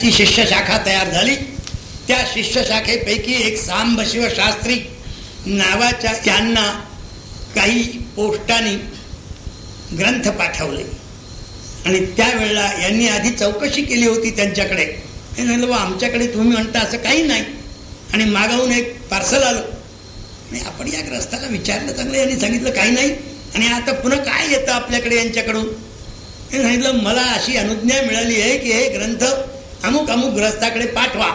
ती शिष्य शाखा तयार झाली. त्या शिष्य शाखेपैकी एक सांब शिवशास्त्री नावाच्या यांना काही पोस्टाने ग्रंथ पाठवले. आणि त्यावेळेला यांनी आधी चौकशी केली होती त्यांच्याकडे. म्हणलं आमच्याकडे तुम्ही म्हणता असं काही नाही. आणि मागाहून एक पार्सल आलं. आणि आपण या ग्रस्ताला विचारलं चांगलं यांनी सांगितलं काही नाही. आणि आता पुन्हा काय येतं आपल्याकडे यांच्याकडून? हे सांगितलं मला अशी अनुज्ञा मिळाली आहे की हे ग्रंथ अमुक अमुक ग्रस्ताकडे पाठवा.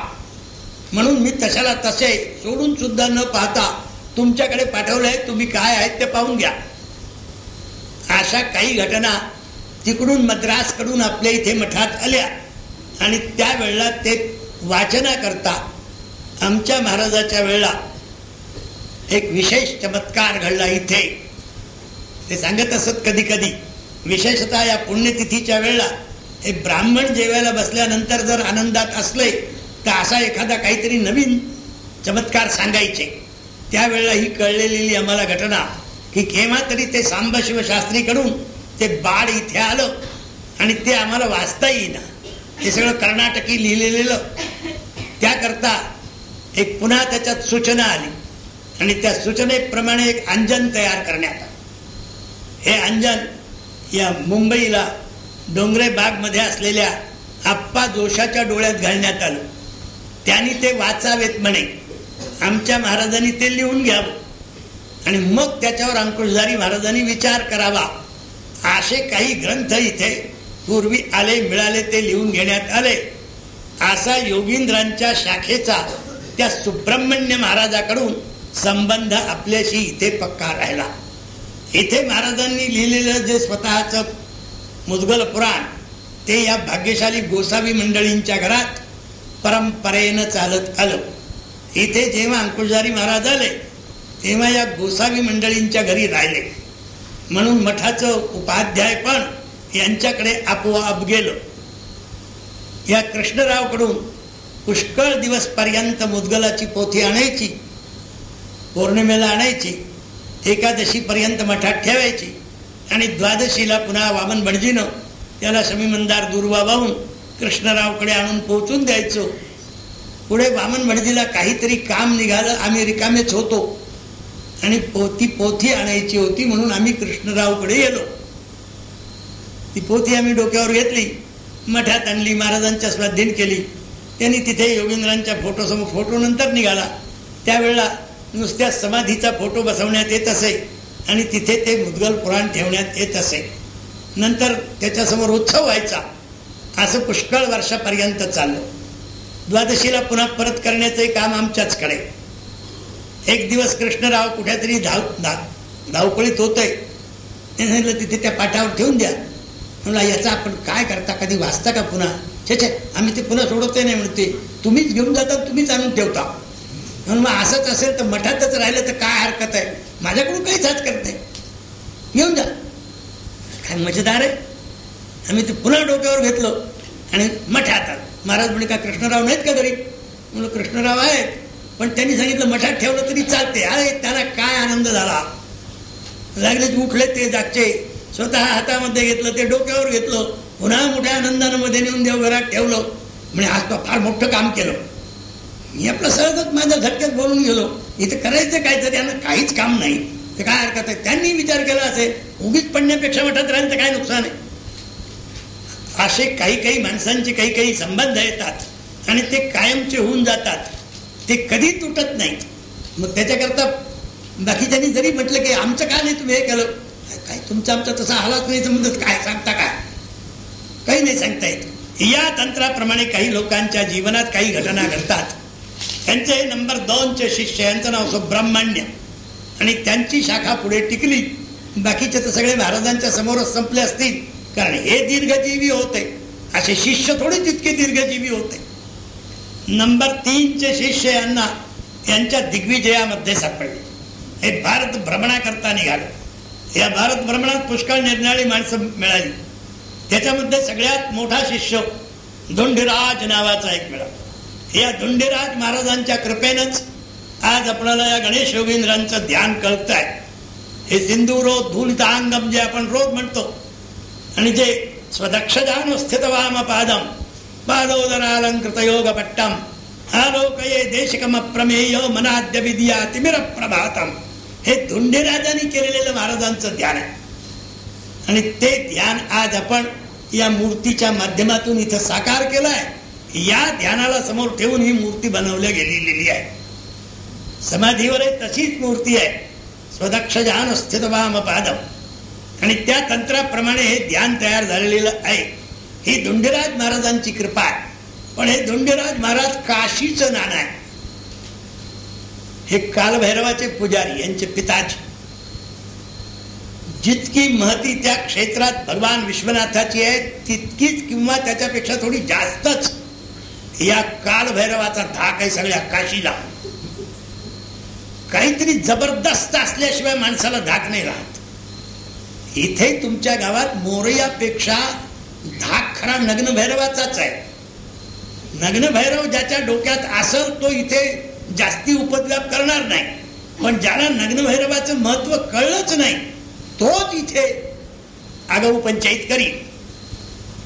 म्हणून मी तशाला तसे सोडून सुद्धा न पाहता तुमच्याकडे पाठवलं आहे तुम्ही काय आहेत ते पाहून घ्या. अशा काही घटना तिकडून मद्रासकडून आपल्या इथे मठात आल्या. आणि त्यावेळेला ते वाचनाकरता आमच्या महाराजाच्या वेळेला एक विशेष चमत्कार घडला इथे. ते सांगत असत कधी कधी विशेषतः या पुण्यतिथीच्या वेळेला हे ब्राह्मण जेवायला बसल्यानंतर जर आनंदात असले तर असा एखादा काहीतरी नवीन चमत्कार सांगायचे. त्यावेळेला ही कळलेली आम्हाला घटना की केव्हा तरी ते सांबशिवशास्त्रीकडून ते बाळ इथे आलं आणि ते आम्हाला वाचता येईना. हे सगळं कर्नाटकी लिहिलेलं. त्याकरता एक पुन्हा त्याच्यात सूचना आली. आणि त्या सूचनेप्रमाणे एक अंजन तयार करण्यात आलं. हे अंजन या मुंबईला डोंगरे बागमध्ये असलेल्या आप्पा जोशाच्या डोळ्यात घालण्यात आलं. त्यांनी ते वाचावेत म्हणे. आमच्या महाराजांनी ते लिहून घ्यावं. आणि मग त्याच्यावर अंकुशधारी महाराजांनी विचार करावा. असे काही ग्रंथ इथे पूर्वी आले मिळाले ते लिहून घेण्यात आले. असा योगींद्रांच्या शाखेचा त्या सुब्रह्मण्य महाराजाकडून संबंध आपल्याशी इथे पक्का राहिला. इथे महाराजांनी लिहिलेलं जे स्वतःचं मुदगल पुराण. ते या भाग्यशाली गोसावी मंडळींच्या घरात परंपरेनं चालत आलं. इथे जेव्हा अंकुशधारी महाराज आले तेव्हा या गोसावी मंडळींच्या घरी राहिले. म्हणून मठाचं उपाध्याय पण यांच्याकडे आपोआप गेलं. या कृष्णरावकडून पुष्कळ दिवस पर्यंत मुदगलाची पोथी आणायची पौर्णिमेला आणायची एकादशीपर्यंत मठात ठेवायची. आणि द्वादशीला पुन्हा वामन भटजीनं त्याला समीमंदार दुर्वा वाहून कृष्णरावकडे आणून पोहोचून द्यायचो. पुढे वामन भटजीला काहीतरी काम निघालं आम्ही रिकामेच होतो. आणि पोथी पोथी आणायची होती म्हणून आम्ही कृष्णरावकडे गेलो. ती पोथी आम्ही डोक्यावर घेतली मठात आणली महाराजांच्या स्वाधीन केली. त्यांनी तिथे योगेंद्रांच्या फोटोसमोर फोटो नंतर निघाला. त्यावेळेला नुसत्या समाधीचा फोटो बसवण्यात येत असे. आणि तिथे ते मुद्गल पुराण ठेवण्यात येत असे. नंतर त्याच्यासमोर उत्सव व्हायचा. असं पुष्कळ वर्षापर्यंत चाललं. द्वादशीला पुन्हा परत करण्याचंही काम आमच्याचकडे एक दिवस कृष्णराव कुठेतरी धाव धा धावपळीत होतंय. सांगितलं तिथे त्या पाठावर ठेवून द्या. म्हणला याचा आपण काय करता? कधी वाचता का पुन्हा? छे छे आम्ही ते पुन्हा सोडवतोय नाही म्हणते. तुम्हीच घेऊन जाता तुम्हीच आणून ठेवता. म्हणून मग असंच असेल तर मठातच राहिलं तर काय हरकत आहे? माझ्याकडून काहीच हात करत नाही. जा. काय मजेदार आहे. आम्ही ते पुन्हा डोक्यावर घेतलो आणि मठात आलो महाराज म्हणे का कृष्णराव नाहीत का घरी? म्हणलं कृष्णराव आहेत. पण त्यांनी सांगितलं मठात ठेवलं तरी चालते. अरे त्यांना काय आनंद झाला? लागले उठले ते जागचे. स्वतः हातामध्ये घेतलं ते डोक्यावर घेतलं. पुन्हा मोठ्या आनंदानं मध्ये नेऊन देवघरात ठेवलं. म्हणजे आज तो फार मोठं काम केलं. मी आपलं सहजच माझ्या झटक्यात बोलून गेलो. इथं करायचं काय तर त्यांना काहीच काम नाही. तर काय हरकत आहे? त्यांनी विचार केला असेल. उगीच पडण्यापेक्षा मठात राहील तर काय नुकसान आहे? असे काही काही माणसांचे काही काही संबंध येतात. आणि ते कायमचे होऊन जातात. ते कधी तुटत नाही. मग त्याच्याकरता बाकीच्यांनी जरी म्हटलं की आमचं का नाही तुम्ही हे केलं? काय तुमचं आमचा तसा आलाच नाही समजत काय सांगता काय? काही नाही सांगता येत. या तंत्राप्रमाणे काही लोकांच्या जीवनात काही घटना घडतात. त्यांचे नंबर दोनचे शिष्य यांचं नाव सुब्रह्मण्य आणि त्यांची शाखा पुढे टिकली. बाकीचे तर सगळे महाराजांच्या समोरच संपले असतील. कारण हे दीर्घजीवी होते. असे शिष्य थोडे तितके दीर्घजीवी होते. नंबर तीनचे शिष्य यांना यांच्या दिग्विजयामध्ये सापडले. हे भारत भ्रमणाकरता निघाले. या भारत भ्रमणात पुष्कळ निर्णाळी माणसं मिळाली. त्याच्यामध्ये सगळ्यात मोठा शिष्य धुंडराज नावाचा एक मिळाला. या धुंडीराज महाराजांच्या कृपेनंच आज आपल्याला या गणेश योगेंद्रांचं ध्यान कळत आहे हे सिंधू सिंधुरो धूलितांगम जे आपण रोज म्हणतो आणि जे स्वदक्षदान स्थित वाम पादम पादोदरालंकृत योग पट्टम आलोकये देशकम प्रमेय मनाद्य विद्या तिमिर प्रभातम हे धुंडेराजांनी केलेलं महाराजांचं ध्यान आहे. आणि ते ध्यान आज आपण या मूर्तीच्या माध्यमातून इथं साकार केलं आहे या ध्यानाला समोर ठेवून ही मूर्ती बनवल्या गेलेली आहे. समाधीवर तशीच मूर्ती आहे. स्वदक्ष जान स्थित वाम पादम. आणि त्या तंत्राप्रमाणे हे ध्यान तयार झालेलं आहे. ही धुंडीराज महाराजांची कृपा आहे. पण हे धुंडीराज महाराज काशीचं नाणं आहे. हे कालभैरवाचे पुजारी यांचे पिताजी. जितकी महती त्या क्षेत्रात भगवान विश्वनाथाची आहे तितकीच किंवा त्याच्यापेक्षा थोडी जास्तच. या कालभैरवाचा धाक आहे सगळ्या काशीला. काहीतरी जबरदस्त असल्याशिवाय माणसाला धाक नाही राहत. इथे तुमच्या गावात मोरयापेक्षा धाक खरा नग्न भैरवाचाच आहे. नग्न भैरव ज्याच्या डोक्यात असल तो इथे जास्ती उपद्व्याप करणार नाही. पण ज्याला नग्न भैरवाचं महत्त्व कळलंच नाही तोच इथे आगाऊ पंचायत करी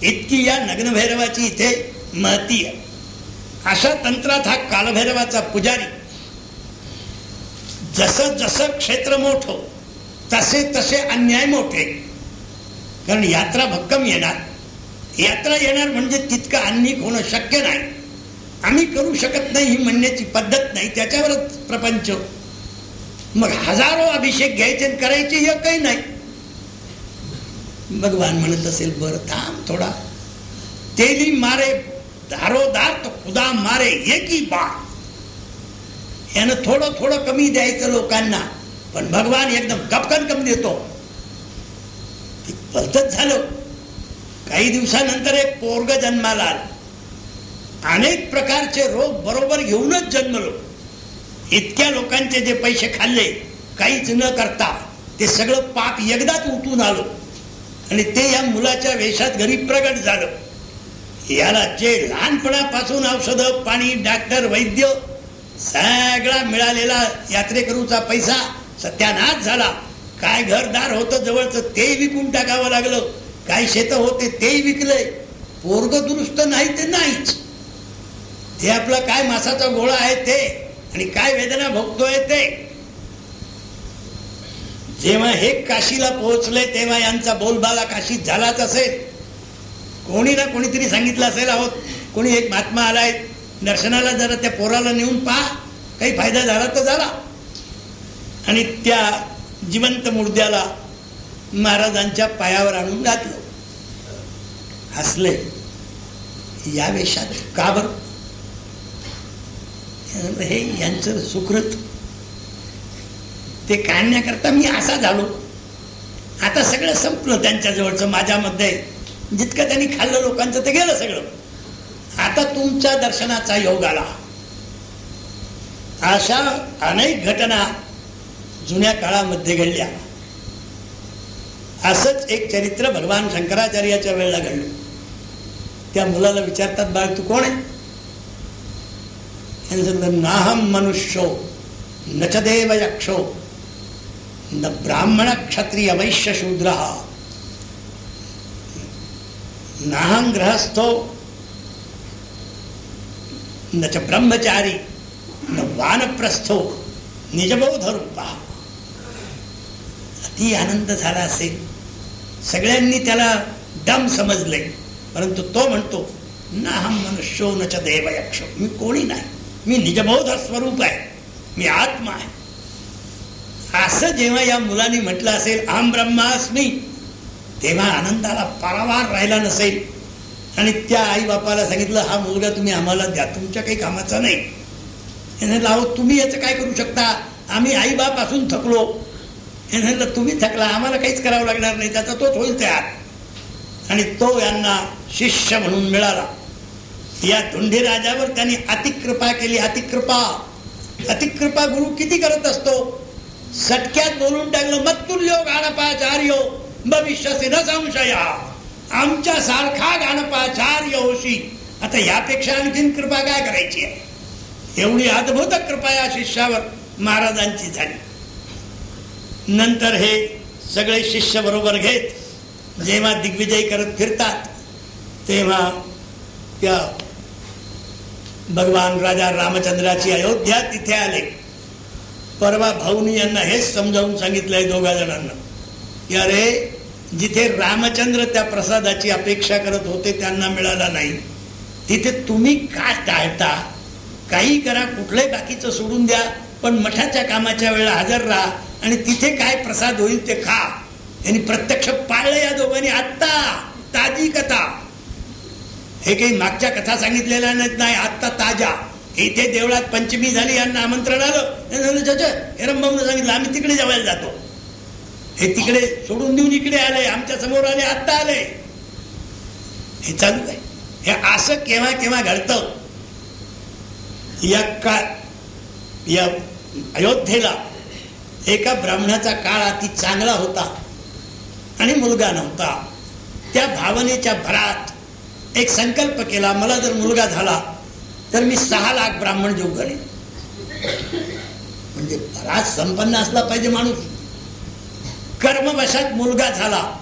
इतकी या नग्न भैरवाची इथे महती आहे. अशा तंत्रात हा कालभैरवाचा पुजारी. जसं जसं क्षेत्र मोठ तसे तसे अन्याय मोठे. कारण यात्रा भक्कम येणार. यात्रा येणार म्हणजे तितकं अन्निक होणं शक्य नाही. आम्ही करू शकत नाही ही म्हणण्याची पद्धत नाही. त्याच्यावरच प्रपंच. मग हजारो अभिषेक घ्यायचे करायचे हे काही नाही. भगवान म्हणत असेल बरं थांब थोडा. तेली मारे दारोदार तो खुदा मारे की बा यानं थोडं थोडं कमी द्यायचं लोकांना पण भगवान एकदम कपकन कमी देतो. पद्धत झालं. काही दिवसानंतर एक पोरग जन्माला अनेक प्रकारचे रोग बरोबर घेऊनच जन्मलो. इतक्या लोकांचे जे पैसे खाल्ले काहीच न करता ते सगळं पाप एकदाच उठून आलो. आणि ते या मुलाच्या वेशात घरी प्रगट झालं. याला जे लहानपणापासून औषध पाणी डॉक्टर वैद्य सगळा मिळालेला यात्रेकरूचा पैसा सत्यानाश झाला. काय घरदार होतं जवळचं ते विकून टाकावं लागलं. काय शेत होते तेही विकलंय. पोरग दुरुस्त नाही ते नाहीच. ते आपला काय मासाचा गोळा आहे ते आणि काय वेदना भोगतोय ते. जेव्हा हे काशीला पोहोचले तेव्हा यांचा बोलबाला काशीत झालाच असेल. कोणी ना कोणीतरी सांगितलं असेल आहोत कोणी एक महात्मा आलाय दर्शनाला जरा त्या पोराला नेऊन पहा काही फायदा झाला तर झाला. आणि त्या जिवंत मुर्द्याला महाराजांच्या पायावर आणून घातलं. हसले. या वेशात का बर? हे यांचं सुकृत. ते काढण्याकरता मी असा झालो. आता सगळं संपलं त्यांच्याजवळचं माझ्यामध्ये. जितकं त्यांनी खाल्लं लोकांचं ते गेलं सगळं. आता तुमच्या दर्शनाचा योग आला. अशा अनेक घटना जुन्या काळामध्ये घडल्या. असंच एक चरित्र भगवान शंकराचार्याच्या वेळेला घडलं. त्या मुलाला विचारतात बाळ तू कोण आहे? नाहम मनुष्यो न च देव यक्षो न ब्राह्मण क्षत्रिय वैश्य शूद्र नाहम गृहस्थो न च ब्रह्मचारी न वानप्रस्थो निजबोध रूपा अति आनंद झाला असेल. सगळ्यांनी त्याला डम समजले. परंतु तो म्हणतो ना हम मनुष्यो न च देवयक्ष. मी कोणी नाही. मी निजबोध स्वरूप आहे. मी आत्मा आहे. असं जेव्हा या मुलांनी म्हटलं असेल आम ब्रह्मास्मी तेव्हा आनंदाला पारावार राहिला नसेल. आणि त्या आई बापाला सांगितलं हा मुलगा तुम्ही आम्हाला द्या तुमच्या काही कामाचा नाही. लाव तुम्ही याचं काय करू शकता? आम्ही आई बाप असून थकलो. हे तुम्ही थकला आम्हाला काहीच करावं लागणार नाही त्याचा तोच होईल तयार. आणि तो यांना शिष्य म्हणून मिळाला. या धुंडी राजावर त्यांनी अतिकृपा केली अतिकृपा अतिकृपा गुरु किती करत असतो? सटक्यात बोलून टाकलं मत्तुल्यो गाणपाचार्यो चार्यो न संशया. आमच्या सारखा गणपाचार्य होशी आता यापेक्षा आणखीन कृपा काय करायची आहे? एवढी अद्भुत कृपा या शिष्यावर महाराजांची झाली. नंतर हे सगळे शिष्य बरोबर घेत जेव्हा दिग्विजय करत फिरतात तेव्हा त्या भगवान राजा रामचंद्राची अयोध्या तिथे आले. परवा भाऊनी यांना हेच समजावून सांगितलंय दोघा जणांना. की अरे जिथे रामचंद्र त्या प्रसादाची अपेक्षा करत होते त्यांना मिळाला नाही. तिथे तुम्ही का टाळता? काही करा कुठलंही बाकीचं सोडून द्या पण मठाच्या कामाच्या वेळेला हजर राहा आणि तिथे काय प्रसाद होईल ते खा. यांनी प्रत्यक्ष पाळलं या दोघांनी. आत्ता ताजी कथा हे काही मागच्या कथा सांगितलेल्या नाहीत नाही आत्ता ताजा इथे देवळात पंचमी झाली यांना आमंत्रण आलं. सांगितलं आम्ही तिकडे जेवायला जातो. हे तिकडे सोडून देऊन इकडे आले आमच्यासमोर आले आत्ता आले. हे चालू आहे. हे असं केव्हा केव्हा घडतं? या का या अयोध्येला एका ब्राह्मणाचा काळ अति चांगला होता आणि मुलगा नव्हता. त्या भावनेच्या भरात एक संकल्प केला मला जर मुलगा झाला तर मी सहा लाख ब्राह्मण जेव घडेन म्हणजे बराच संपन्न असला पाहिजे माणूस. कर्मवशात मुलगा झाला.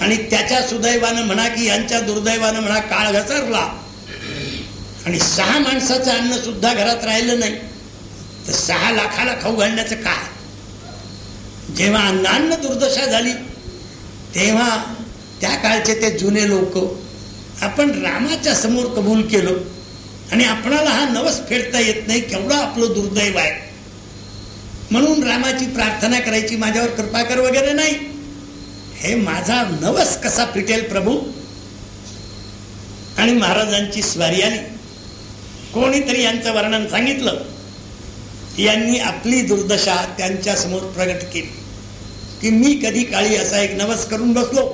आणि त्याच्या सुदैवानं म्हणा की यांच्या दुर्दैवानं म्हणा काळ घसरला. आणि सहा माणसाचं अन्न सुद्धा घरात राहिलं नाही. तर सहा लाखाला खाऊ घालण्याचं काय? जेव्हा अन्नान्न दुर्दशा झाली तेव्हा त्या काळचे ते जुने लोक आपण रामाच्या समोर कबूल केलो. आणि आपणाला हा नवस फेडता येत नाही केवढा आपलं दुर्दैव आहे. म्हणून रामाची प्रार्थना करायची माझ्यावर कृपा कर वगैरे नाही. हे माझा नवस कसा फिटेल प्रभू? आणि महाराजांची स्वारी आली. कोणीतरी यांचं वर्णन सांगितलं. यांनी आपली दुर्दशा त्यांच्यासमोर प्रगट केली. की मी कधी काळी असा एक नवस करून बसलो.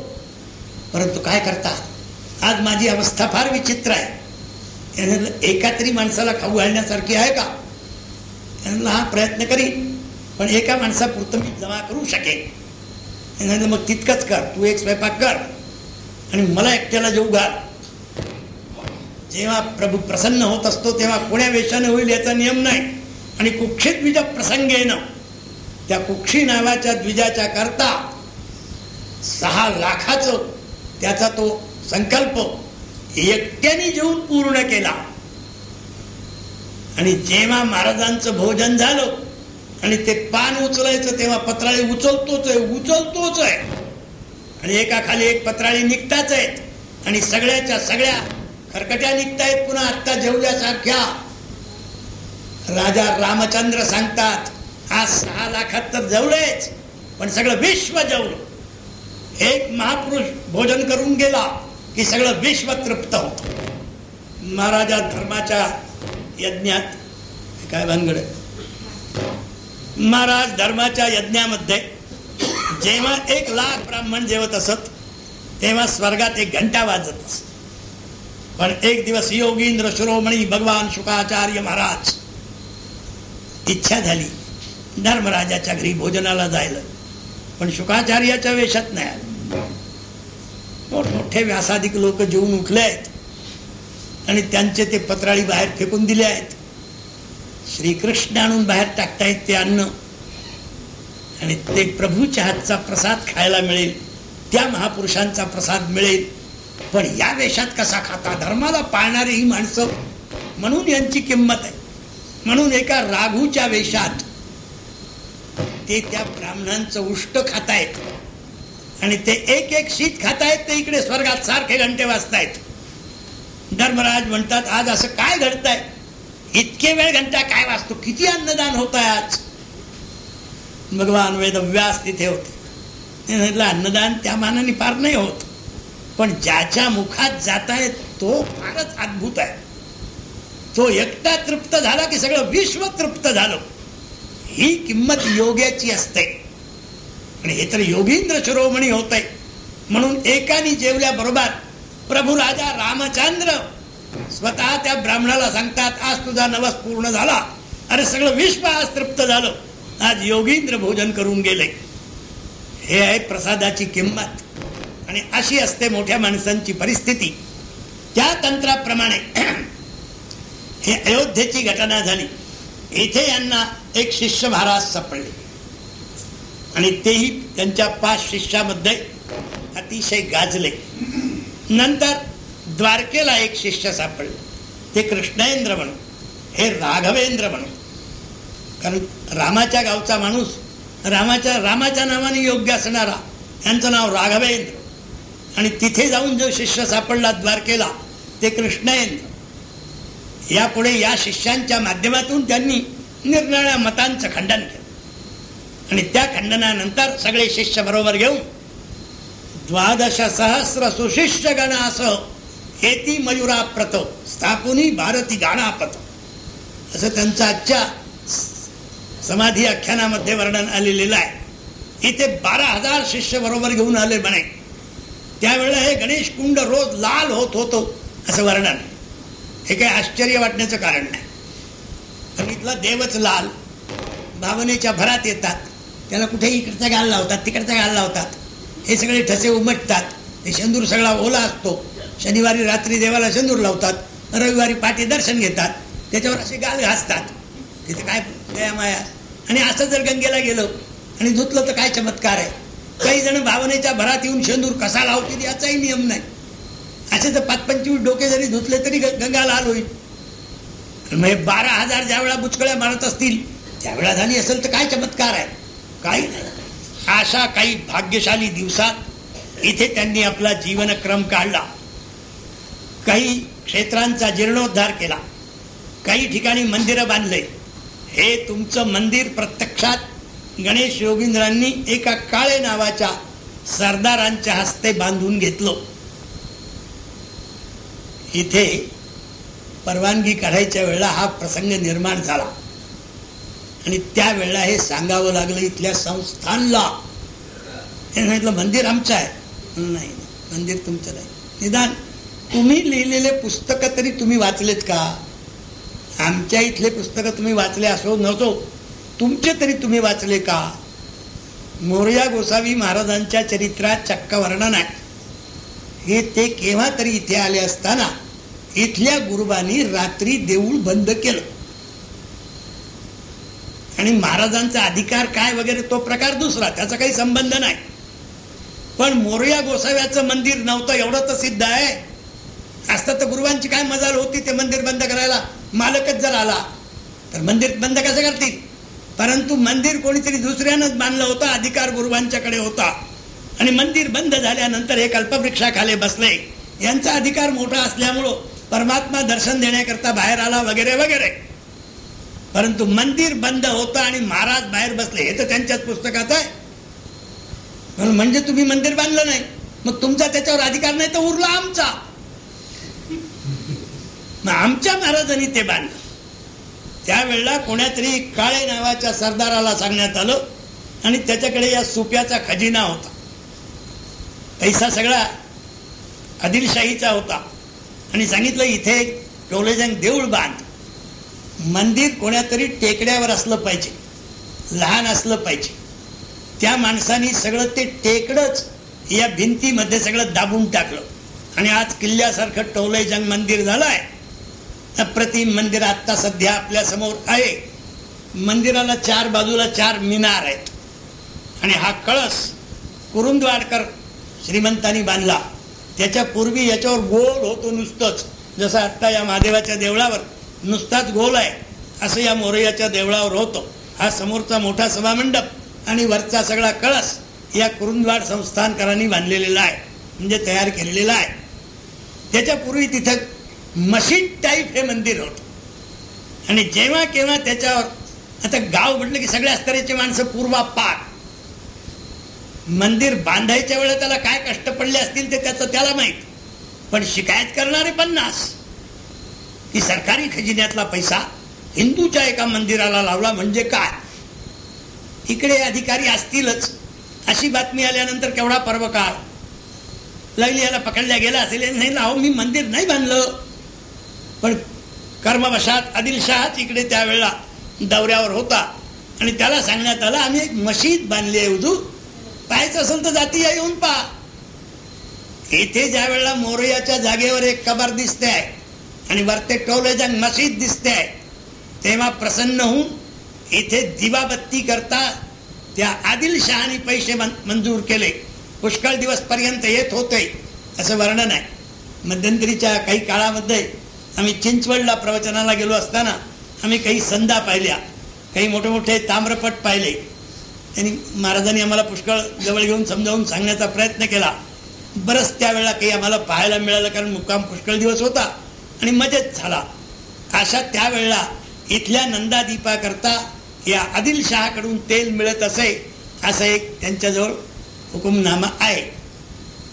परंतु काय करता? आज माझी अवस्था फार विचित्र आहे. एका तरी माणसाला खाऊ घालण्यासारखी आहे का? त्यांना हा प्रयत्न करीन. पण एका माणसापुरतं मी जमा करू शकेन. मग तितकंच कर. तू एक स्वयंपाक कर. आणि मला एकट्याला जेऊ घाल. जेव्हा प्रभू प्रसन्न होत असतो तेव्हा कोण्या वेशाने होईल याचा नियम नाही. आणि कुक्षी द्विज प्रसंगेनं. त्या कुक्षी नावाच्या द्विजाच्या करता सहा लाखाचं त्याचा तो संकल्प एकट्याने जेवून पूर्ण केला. आणि जेव्हा महाराजांचं भोजन झालं आणि ते पान उचलायचं तेव्हा पत्राळी उचलतोच आहे उचलतोच आहे. आणि एका खाली एक पत्राळी निघताच आहेत. आणि सगळ्याच्या सगळ्या खरकट्या निघतायत. पुन्हा आत्ता जेवल्यासारख्या. राजा रामचंद्र सांगतात आज सहा लाखात तर जेवढेच पण सगळं विश्व जेवलं. एक महापुरुष भोजन करून गेला की सगळं विश्व तृप्त होत. महाराजा धर्माच्या यज्ञात काय भानगड महाराज धर्माच्या यज्ञामध्ये जेव्हा एक लाख ब्राह्मण जेवत असत तेव्हा स्वर्गात एक घंटा वाजत असत. पण एक दिवस योगींद्र शिरोमणी भगवान शुकाचार्य महाराज इच्छा झाली धर्मराजाच्या घरी भोजनाला जायला. पण शुकाचार्याच्या वेशात नाही आलं. मोठमोठे व्यासाधिक लोक जेवून उठले आहेत आणि त्यांचे ते पत्राळी बाहेर फेकून दिले आहेत. श्रीकृष्ण आणून बाहेर टाकतायत ते अन्न. आणि ते प्रभूच्या हातचा प्रसाद खायला मिळेल त्या महापुरुषांचा प्रसाद मिळेल. पण या वेशात कसा खाता? धर्माला पाळणारी ही माणसं म्हणून यांची किंमत आहे. म्हणून एका राघूच्या वेशात ते त्या ब्राह्मणांचं उष्ट खातायत. आणि ते एक एक शीत खातायत ते इकडे स्वर्गात सारखे घंटे वाजतायत. धर्मराज म्हणतात आज असं काय घडतंय? इतके वेळ घंटा काय वाचतो? किती अन्नदान होत आहे आज? भगवान वेदव्यास तिथे होते. अन्नदान त्या मानाने फार नाही होत. पण ज्याच्या मुखात जात आहे तो फारच अद्भुत आहे. तो एकटा तृप्त झाला की सगळं विश्व तृप्त झालं. ही किंमत योग्याची असते. आणि हे तर योगींद्र शिरोमणी होत आहे म्हणून एकाने जेवल्याबरोबर प्रभू राजा रामचंद्र स्वतः त्या ब्राह्मणाला सांगतात आज तुझा नवस पूर्ण झाला. अरे सगळं विश्व आज तृप्त झालं. आज योगींद्र भोजन करून गेले. हे आहे प्रसादाची किंमत. आणि अशी असते मोठ्या माणसांची परिस्थिती. त्या तंत्राप्रमाणे हे अयोध्येची घटना झाली. इथे यांना एक शिष्य महाराज सापडले. आणि तेही त्यांच्या पाच शिष्यामध्ये अतिशय गाजले. नंतर द्वारकेला एक शिष्य सापडले. ते कृष्णेंद्र म्हणून हे राघवेंद्र म्हणून. कारण रामाच्या गावचा माणूस रामाच्या रामाच्या नावाने योग्य असणारा यांचं नाव राघवेंद्र. आणि तिथे जाऊन जो शिष्य सापडला द्वारकेला ते कृष्णेंद्र. यापुढे या शिष्यांच्या माध्यमातून त्यांनी निरनिळ्या मतांचं खंडन केलं. आणि त्या खंडनानंतर सगळे शिष्य बरोबर घेऊन द्वादश सहस्र सुशिष्य गणासह हेती मयुरा प्रत स्थापुनी भारती गाणापत असं त्यांचं आजच्या समाधी आख्यानामध्ये वर्णन आलेलं आहे. इथे बारा हजार शिष्य बरोबर घेऊन आले म्हणे. त्यावेळेला हे गणेश कुंड रोज लाल होत होतो असं वर्णन हे काही आश्चर्य वाटण्याचं कारण नाही. पण इथला देवच लाल भावनेच्या भरात येतात. त्याला कुठेही इकडचा गाल लावतात तिकडचा गाल लावतात. हे सगळे ठसे उमटतात. ते शेंदूर सगळा ओला असतो. शनिवारी रात्री देवाला शेंदूर लावतात रविवारी पाठी दर्शन घेतात त्याच्यावर असे गाल घासतात. तिथे काय दया माया? आणि असं जर गंगेला गेलो आणि धुतलं तर काय चमत्कार आहे? काही जण भावनेच्या भरात येऊन शेंदूर कसा लावतील याचाही नियम नाही. असे तर पाच पंचवीस डोके जरी धुतले तरी गंगा लाल होईल. म्हणजे बारा हजार ज्या वेळा बुचकळ्या मारत असतील त्यावेळा झाली असेल तर काय चमत्कार आहे? काही नाही. अशा काही भाग्यशाली दिवसात इथे त्यांनी आपला जीवनक्रम काढला. काही क्षेत्रांचा जीर्णोद्धार केला. काही ठिकाणी मंदिरं बांधले. हे तुमचं मंदिर प्रत्यक्षात गणेश योगिंद्रांनी एका काळे नावाच्या सरदारांच्या हस्ते बांधून घेतलं. इथे परवानगी काढायच्या वेळेला हा प्रसंग निर्माण झाला. आणि त्यावेळेला हे सांगावं लागलं इथल्या संस्थानला. हे सांगितलं मंदिर आमचं आहे. नाही मंदिर तुमचं नाही. निदान तुम्ही लिहिलेले पुस्तकं तरी तुम्ही वाचलेत का? आमच्या इथले पुस्तकं तुम्ही वाचले असो नव्हतो तुमचे तरी तुम्ही वाचले का? मोरया गोसावी महाराजांच्या चरित्रात चक्क वर्णन आहे. हे ते केव्हा तरी इथे आले असताना इथल्या गुरुबांनी रात्री देऊळ बंद केलं. आणि महाराजांचा अधिकार काय वगैरे तो प्रकार दुसरा त्याचा काही संबंध नाही. पण मोरया गोसाव्याचं मंदिर नव्हतं एवढं तर सिद्ध आहे. असतं तर गुरुवांची काय मजाल होती ते मंदिर बंद करायला? मालकच जर आला तर मंदिर बंद कसं करतील? परंतु मंदिर कोणीतरी दुसऱ्यानंच बांधलं होतं अधिकार गुरुवांच्याकडे होता. आणि मंदिर बंद झाल्यानंतर हे कल्पवृक्षाखाली बसले. यांचा अधिकार मोठा असल्यामुळं परमात्मा दर्शन देण्याकरता बाहेर आला वगैरे वगैरे. परंतु मंदिर बंद होतं आणि महाराज बाहेर बसले हे तर त्यांच्याच पुस्तकात आहे. म्हणजे तुम्ही मंदिर बांधलं नाही मग तुमचा त्याच्यावर अधिकार नाही तर उरला आमचा. मग आमच्या महाराजांनी ते बांधलं. त्यावेळेला कोण्यातरी काळे नावाच्या सरदाराला सांगण्यात आलं आणि त्याच्याकडे या सुप्याचा खजिना होता. पैसा सगळा आदिलशाहीचा होता. आणि सांगितलं इथे टोलेजंग देऊळ बांध. मंदिर कोण्यातरी टेकड्यावर असलं पाहिजे. लहान असलं पाहिजे. त्या माणसानी सगळं ते टेकडंच या भिंतीमध्ये सगळं दाबून टाकलं. आणि आज किल्ल्यासारखं टोलेजंग मंदिर झालं आहे अप्रतिम मंदिर आत्ता सध्या आपल्यासमोर आहे. मंदिराला चार बाजूला चार मिनार आहेत. आणि हा कळस कुरुंदवाडकर श्रीमंतांनी बांधला. त्याच्या पूर्वी याच्यावर गोल होतो नुसतंच. जसं आत्ता या महादेवाच्या देवळावर नुसताच गोल आहे असं या मोरयाच्या देवळावर होतो. हा समोरचा मोठा सभामंडप आणि वरचा सगळा कळस या कुरुंदवाड संस्थानकरांनी बांधलेला आहे. म्हणजे तयार केलेला आहे. त्याच्यापूर्वी तिथं मशीद टाईप हे मंदिर होतं. आणि जेव्हा केव्हा त्याच्यावर आता गाव म्हटलं की सगळ्या स्तराची माणसं पूर्वा पार मंदिर बांधायच्या वेळेला त्याला काय कष्ट पडले असतील ते त्याचं त्याला माहीत. पण शिकायत करणारे पन्नास. की सरकारी खजिन्यातला पैसा हिंदूच्या एका मंदिराला लावला म्हणजे काय? इकडे अधिकारी असतीलच. अशी बातमी आल्यानंतर केवढा पर्वकाळ. लैली याला पकडल्या गेला असेल नाही ना मी मंदिर नाही बांधलं. पण कर्मवशात आदिलशहाच इकडे त्यावेळेला दौऱ्यावर होता. आणि त्याला सांगण्यात आलं आम्ही एक मशीद बांधली आहे उजू. पाहायचं असेल तर जाती या येऊन पहा. येथे ज्या वेळेला मोरयाच्या जागेवर एक कबर दिसते आहे आणि वरते टोलेजंग मशीद दिसते आहे तेव्हा प्रसन्न होऊन इथे दिवाबत्ती करता त्या आदिलशहानी पैसे मंजूर केले. पुष्कळ दिवस पर्यंत येत होते असं वर्णन आहे. मध्यंतरीच्या काही काळामध्ये आम्ही चिंचवडला प्रवचनाला गेलो असताना आम्ही काही संधा पाहिल्या काही मोठे मोठे ताम्रपट पाहिले. त्यांनी महाराजांनी आम्हाला पुष्कळ जवळ घेऊन समजावून सांगण्याचा प्रयत्न केला. बरंच त्यावेळेला काही आम्हाला पाहायला मिळालं कारण मुक्काम पुष्कळ दिवस होता आणि मजेत झाला. अशा त्यावेळेला इथल्या नंदादीपाकरता या आदिलशहाकडून तेल मिळत असे असं एक त्यांच्याजवळ हुकुमनामा आहे.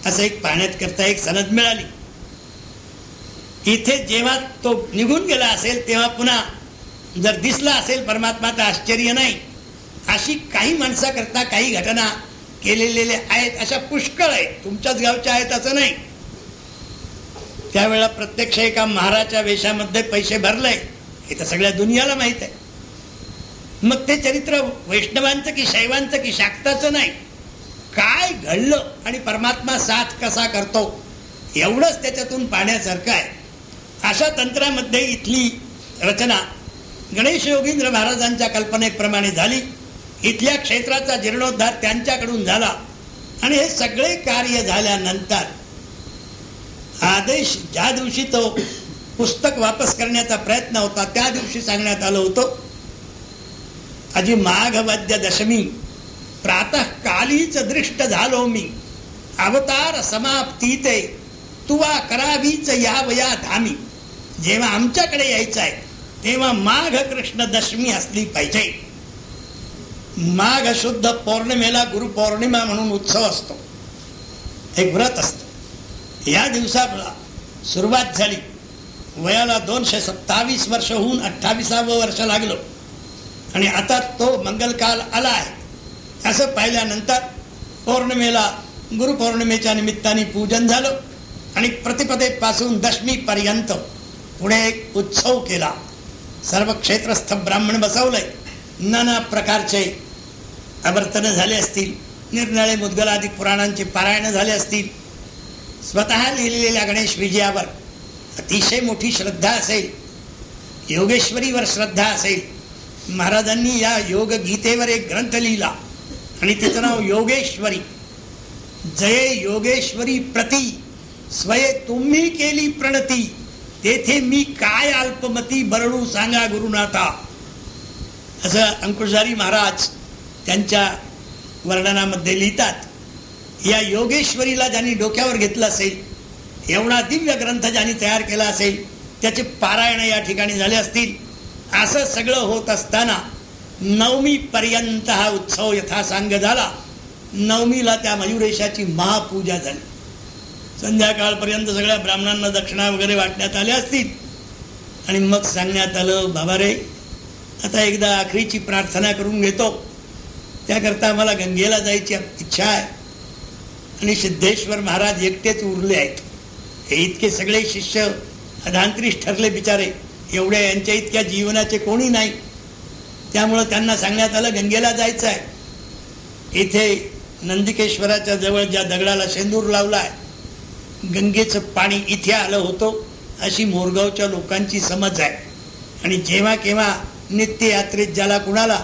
असं एक पाहण्यात करता एक सनद मिळाली. इथे जेव्हा तो निघून गेला असेल तेव्हा पुन्हा जर दिसला असेल परमात्मा तर आश्चर्य नाही. अशी काही माणसाकरता काही घटना केलेले आहेत अशा पुष्कळ आहेत. तुमच्याच गावच्या आहेत असं नाही. त्यावेळेला प्रत्यक्ष एका महाराच्या वेशामध्ये पैसे भरले हे तर सगळ्या दुनियाला माहीत आहे. मग ते चरित्र वैष्णवांचं की शैवांचं की शाक्ताचं नाही? काय घडलं आणि परमात्मा साथ कसा करतो? एवढंच त्याच्यातून पाहण्यासारखं आहे. अशा तंत्रामध्ये इथली रचना गणेश योगींद्र महाराजांच्या कल्पनेप्रमाणे झाली. इथल्या क्षेत्राचा जीर्णोद्धार त्यांच्याकडून झाला. आणि हे सगळे कार्य झाल्यानंतर आदेश ज्या दिवशी तो पुस्तक वापस करण्याचा प्रयत्न होता त्या दिवशी सांगण्यात आलं होतं आजी माघवद्य दशमी प्रातः कालीच दृष्ट झालो मी. अवतार समाप्तीते तुवा करावीच यावया धामी. जेव्हा आमच्याकडे यायचं आहे तेव्हा माघ कृष्ण दशमी असली पाहिजे. माघ शुद्ध पौर्णिमेला गुरुपौर्णिमा म्हणून उत्सव असतो. एक व्रत असत. या दिवसाला सुरुवात झाली. वयाला दोनशे सत्तावीस वर्ष होऊन अठ्ठावीसावं वर्ष लागलं. आणि आता तो मंगलकाल आला आहे. असं पाहिल्यानंतर पौर्णिमेला गुरुपौर्णिमेच्या निमित्ताने पूजन झालं. आणि प्रतिपदेपासून दशमीपर्यंत पुढे एक उत्सव केला. सर्व क्षेत्रस्थ ब्राह्मण बसवलंय. नाना प्रकारचे आवर्तनं झाले असतील. निरनिळे मुद्गलाधिक पुराणांचे पारायण झाले असतील. स्वतः लिहिलेल्या गणेश विजयावर अतिशय मोठी श्रद्धा असेल. योगेश्वरीवर श्रद्धा असेल. महाराजांनी या योग गीतेवर एक ग्रंथ लिहिला आणि त्याचं नाव योगेश्वरी. जये योगेश्वरी प्रती. स्वये तुम्ही केली प्रणती. तेथे मी काय अल्पमती बरडू सांगा गुरुनाथा. असं अंकुशारी महाराज त्यांच्या वर्णनामध्ये लिहितात. या योगेश्वरीला ज्यांनी डोक्यावर घेतलं असेल एवढा दिव्य ग्रंथ ज्यांनी तयार केला असेल त्याचे पारायण या ठिकाणी झाले असतील. असं सगळं होत असताना नवमी पर्यंत हा उत्सव यथासांग झाला. नवमीला त्या मयुरेशाची महापूजा झाली. संध्याकाळपर्यंत सगळ्या ब्राह्मणांना दक्षिणा वगैरे वाटण्यात आल्या असतील. आणि मग सांगण्यात आलं बाबा रे आता एकदा आखरीची प्रार्थना करून घेतो. त्याकरता मला गंगेला जायची इच्छा आहे. आणि सिद्धेश्वर महाराज एकटेच उरले आहेत. हे इतके सगळे शिष्य अधांतरीश ठरले बिचारे. एवढ्या यांच्या इतक्या जीवनाचे कोणी नाही. त्यामुळं त्यांना सांगण्यात आलं गंगेला जायचं आहे. इथे नंदिकेश्वराच्या जवळ ज्या दगडाला शेंदूर लावला आहे गंगेचं पाणी इथे आलं होतं अशी मोरगावच्या लोकांची समज आहे. आणि जेव्हा केव्हा नित्ययात्रेत ज्याला कुणाला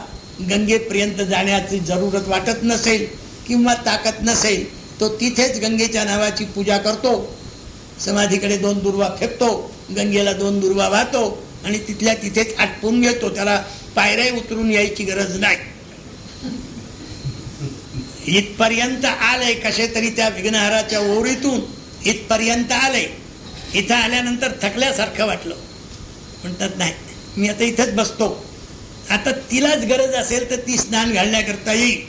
गंगेपर्यंत जाण्याची जरूरत वाटत नसेल किंवा ताकद नसेल तो तिथेच गंगेच्या नावाची पूजा करतो. समाधीकडे दोन दुर्वा फेकतो गंगेला दोन दुर्वा वाहतो आणि तिथल्या तिथेच आटपून घेतो. त्याला पायऱ्या उतरून यायची गरज नाही. इथपर्यंत आलंय कसे तरी त्या विघ्नहाराच्या ओरीतून. इथपर्यंत आले इथं आल्यानंतर थकल्यासारखं वाटलं. म्हणतात नाही मी आता इथंच बसतो. आता तिलाच गरज असेल तर ती स्नान घालण्याकरता येईल.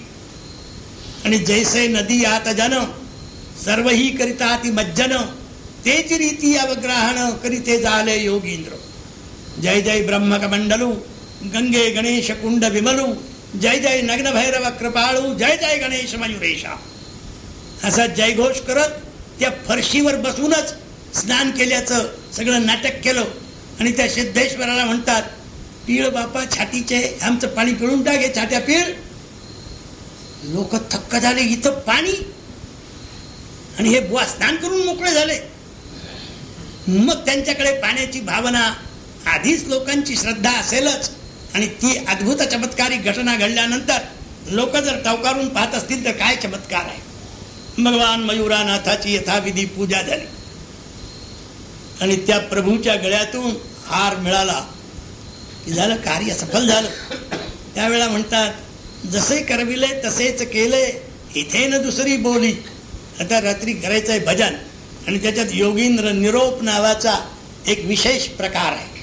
आणि जैसे नदी आत जन सर्वही करिता ती मज्जन तेच रीती अवग्रहण करीते झाले योगींद्र. जय जय ब्रह्मकमंडलू गंगे गणेश कुंड विमलू जय जय नग्न भैरव कृपाळू जय जय गणेश मयुरेशा. असा जयघोष करत त्या फरशीवर बसूनच स्नान केल्याचं सगळं नाटक केलं. आणि त्या सिद्धेश्वराला म्हणतात पिळ बापा छातीचे आमचं पाणी पिळून टाके छात्या पिळ. लोक थक्क झाले इथं पाणी. आणि हे बुवा स्नान करून मोकळे झाले. मग त्यांच्याकडे पाण्याची भावना आधीच लोकांची श्रद्धा असेलच. आणि ती अद्भुत चमत्कारी घटना घडल्यानंतर लोक जर टवकारून पाहत असतील तर काय चमत्कार आहे? भगवान मयुरानाथाची यथाविधी पूजा झाली. आणि त्या प्रभूच्या गळ्यातून हार मिळाला की झालं कार्य सफल झालं. त्यावेळा म्हणतात जसे करविले तसेच केले इथे न दुसरी बोली. आता रात्री करायचं आहे भजन आणि त्याच्यात योगींद्र निरोप नावाचा एक विशेष प्रकार आहे.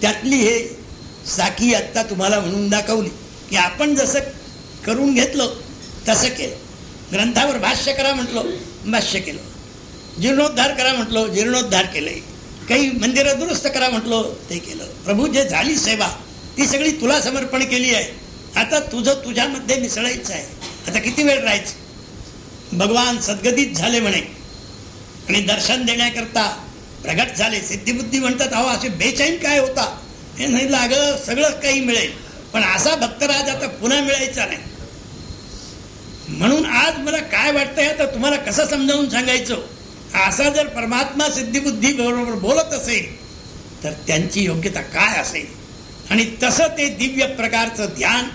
त्यातली हे साखी आत्ता तुम्हाला म्हणून दाखवली की आपण जसं करून घेतलं तसं केलं. ग्रंथावर भाष्य करा म्हटलो भाष्य केलं. जीर्णोद्धार करा म्हटलं जीर्णोद्धार केले. काही मंदिरं दुरुस्त करा म्हटलो ते केलं. प्रभू जे झाली सेवा ती सगळी तुला समर्पण केली आहे. आता तुझं तुझ्यामध्ये मिसळायचं आहे. आता किती वेळ राहायचं? भगवान सद्गतीत झाले म्हणे. आणि दर्शन देण्याकरता प्रगट झाले. सिद्धिबुद्धी म्हणतात अहो असे बेचैन काय होता? हे नाही लागलं सगळं काही मिळेल. पण असा भक्तराज आता पुन्हा मिळायचा नाही. म्हणून आज मला काय वाटतंय तर तुम्हाला कसं समजावून सांगायचं? असा जर परमात्मा सिद्धिबुद्धी बरोबर बोलत असेल तर त्यांची योग्यता काय असेल? आणि तसं ते दिव्य प्रकारचं ध्यान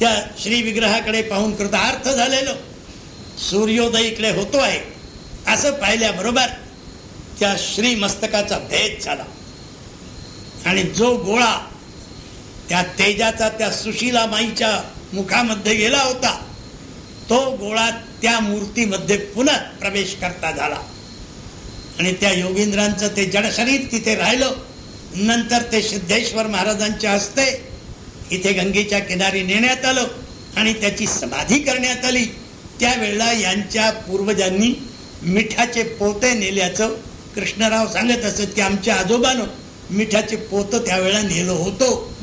त्या श्री विग्रहाकडे पाहून कृतार्थ झालेलं सूर्योदय इकडे होतो आहे असं पाहिल्याबरोबर त्या श्री मस्तकाचा भेद झाला. आणि जो गोळा त्या तेजाचा त्या सुशीला माईच्या मुखामध्ये गेला होता तो गोळा त्या मूर्तीमध्ये पुन्हा प्रवेश करता झाला. आणि त्या योगींद्रांचं ते जडशरीर तिथे राहिलं. नंतर ते सिद्धेश्वर महाराजांच्या हस्ते इथे गंगेच्या किनारी नेण्यात आलं आणि त्याची समाधी करण्यात आली. त्यावेळेला यांच्या पूर्वजांनी मिठाचे पोते नेल्याचं कृष्णराव सांगत असत की आमच्या आजोबानं मिठाचे पोत त्यावेळेला नेलो होतो.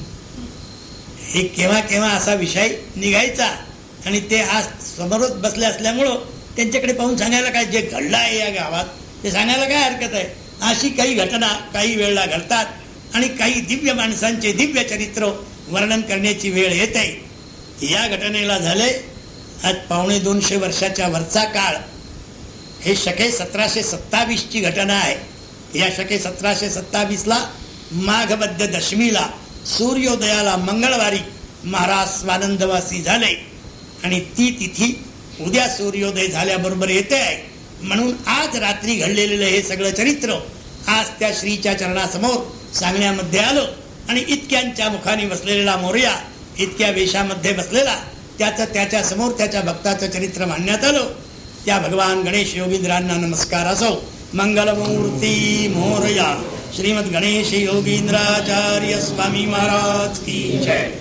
हे केव्हा केव्हा असा विषय निघायचा? आणि ते आज समोरच बसले असल्यामुळं त्यांच्याकडे पाहून सांगायला काय जे घडलं आहे या गावात ते सांगायला काय हरकत आहे? अशी काही घटना काही वेळेला घडतात आणि काही दिव्य माणसांचे दिव्य चरित्र वर्णन करण्याची वेळ येत आहे. या घटनेला झाले आज पावणे दोनशे वर्षाच्या वरचा काळ. हे शके सतराशे सत्तावीसची घटना आहे. या शके सतराशे सत्तावीसला माघबद्ध दशमीला सूर्योदयाला मंगळवारी महाराज स्वानंदवासी झाले. आणि ती तिथी उद्या सूर्योदय झाल्याबरोबर येते आहे. म्हणून आज रात्री घडलेलं हे सगळं चरित्र आज त्या श्रीच्या चरणासमोर सांगण्यामध्ये आलं. आणि इतक्यांच्या मुखाने बसलेला मोर्या इतक्या वेशामध्ये बसलेला त्याचं त्याच्यासमोर त्याच्या भक्ताचं चरित्र मांडण्यात आलं. त्या भगवान गणेश योगींद्रांना नमस्कार असो. मंगलमूर्ती मोरया. श्रीमद गणेश योगींद्राचार्य स्वामी महाराज की जय.